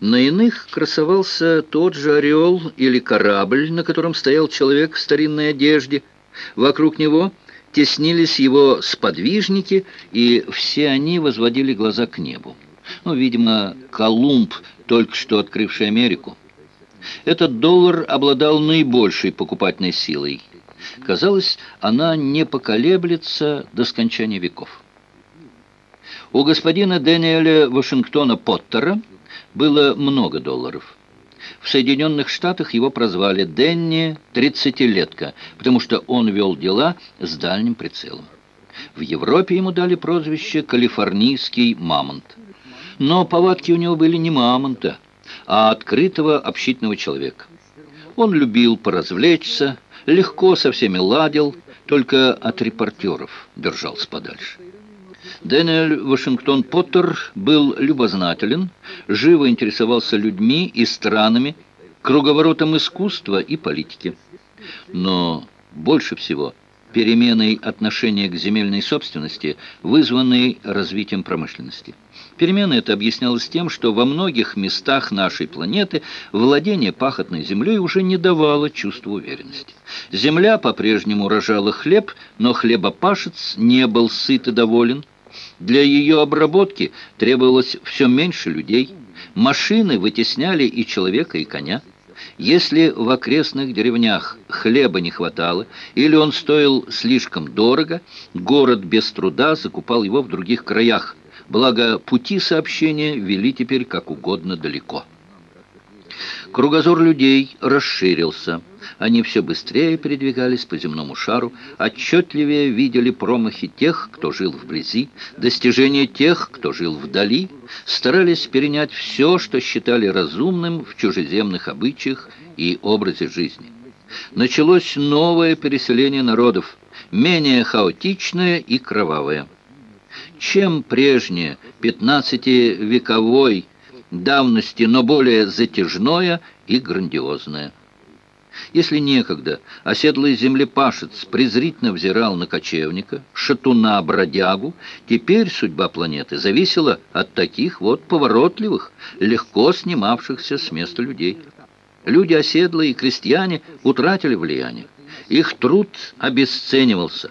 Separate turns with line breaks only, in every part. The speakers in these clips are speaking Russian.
На иных красовался тот же орел или корабль, на котором стоял человек в старинной одежде. Вокруг него теснились его сподвижники, и все они возводили глаза к небу. Ну, видимо, Колумб, только что открывший Америку. Этот доллар обладал наибольшей покупательной силой. Казалось, она не поколеблется до скончания веков. У господина Дэниеля Вашингтона Поттера было много долларов. В Соединенных Штатах его прозвали Дэнни «тридцатилетка», потому что он вел дела с дальним прицелом. В Европе ему дали прозвище «калифорнийский мамонт». Но повадки у него были не мамонта, а открытого общительного человека. Он любил поразвлечься, легко со всеми ладил, только от репортеров держался подальше. Дэниэль Вашингтон Поттер был любознателен, живо интересовался людьми и странами, круговоротом искусства и политики. Но больше всего переменой отношения к земельной собственности, вызванной развитием промышленности. Перемена эта объяснялась тем, что во многих местах нашей планеты владение пахотной землей уже не давало чувства уверенности. Земля по-прежнему рожала хлеб, но хлебопашец не был сыт и доволен. Для ее обработки требовалось все меньше людей. Машины вытесняли и человека, и коня. Если в окрестных деревнях хлеба не хватало, или он стоил слишком дорого, город без труда закупал его в других краях, благо пути сообщения вели теперь как угодно далеко. Кругозор людей расширился. Они все быстрее передвигались по земному шару, отчетливее видели промахи тех, кто жил вблизи, достижения тех, кто жил вдали, старались перенять все, что считали разумным в чужеземных обычаях и образе жизни. Началось новое переселение народов, менее хаотичное и кровавое. Чем прежнее, пятнадцативековой давности, но более затяжное и грандиозное. Если некогда оседлый землепашец презрительно взирал на кочевника, шатуна-бродягу, теперь судьба планеты зависела от таких вот поворотливых, легко снимавшихся с места людей. Люди оседлые и крестьяне утратили влияние. Их труд обесценивался.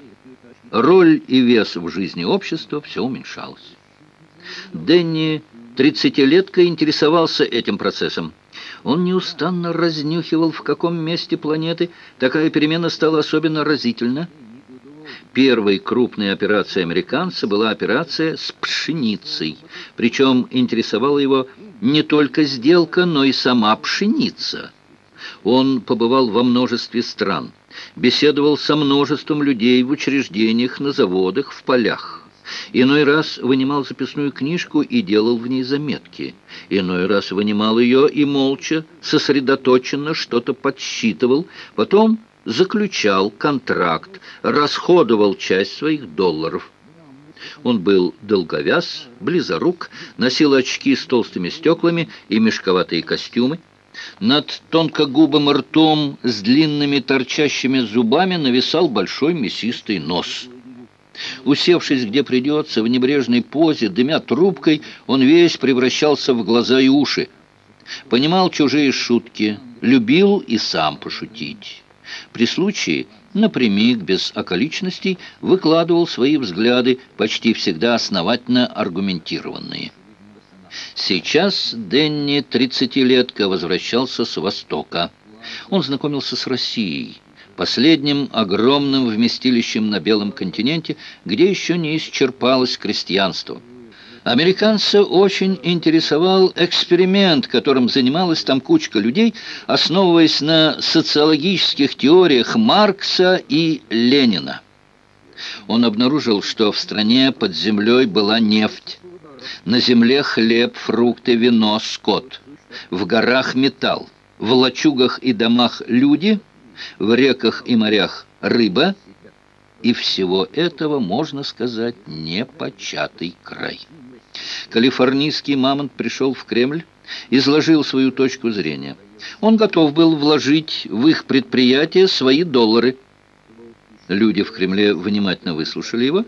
Роль и вес в жизни общества все уменьшалась. Дэнни Тридцатилетка интересовался этим процессом. Он неустанно разнюхивал, в каком месте планеты такая перемена стала особенно разительна. Первой крупной операцией американца была операция с пшеницей. Причем интересовала его не только сделка, но и сама пшеница. Он побывал во множестве стран, беседовал со множеством людей в учреждениях, на заводах, в полях. Иной раз вынимал записную книжку и делал в ней заметки. Иной раз вынимал ее и молча, сосредоточенно что-то подсчитывал. Потом заключал контракт, расходовал часть своих долларов. Он был долговяз, близорук, носил очки с толстыми стеклами и мешковатые костюмы. Над тонкогубым ртом с длинными торчащими зубами нависал большой мясистый нос – Усевшись где придется, в небрежной позе, дымя трубкой, он весь превращался в глаза и уши. Понимал чужие шутки, любил и сам пошутить. При случае, напрямик, без околичностей, выкладывал свои взгляды, почти всегда основательно аргументированные. Сейчас Денни, тридцатилетка, возвращался с Востока. Он знакомился с Россией последним огромным вместилищем на Белом континенте, где еще не исчерпалось крестьянство. Американца очень интересовал эксперимент, которым занималась там кучка людей, основываясь на социологических теориях Маркса и Ленина. Он обнаружил, что в стране под землей была нефть, на земле хлеб, фрукты, вино, скот, в горах металл, в лачугах и домах люди – в реках и морях рыба, и всего этого, можно сказать, непочатый край. Калифорнийский мамонт пришел в Кремль, изложил свою точку зрения. Он готов был вложить в их предприятие свои доллары. Люди в Кремле внимательно выслушали его,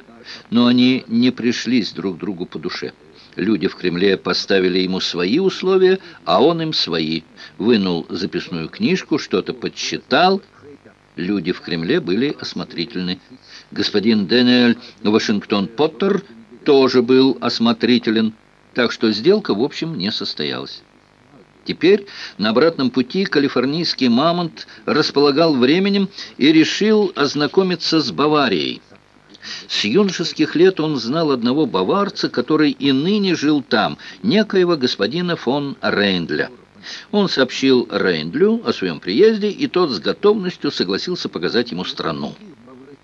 но они не пришлись друг другу по душе. Люди в Кремле поставили ему свои условия, а он им свои. Вынул записную книжку, что-то подсчитал. Люди в Кремле были осмотрительны. Господин Дэниэль Вашингтон Поттер тоже был осмотрителен, так что сделка, в общем, не состоялась. Теперь на обратном пути калифорнийский мамонт располагал временем и решил ознакомиться с Баварией. С юношеских лет он знал одного баварца, который и ныне жил там, некоего господина фон Рейндля. Он сообщил Рейндлю о своем приезде, и тот с готовностью согласился показать ему страну.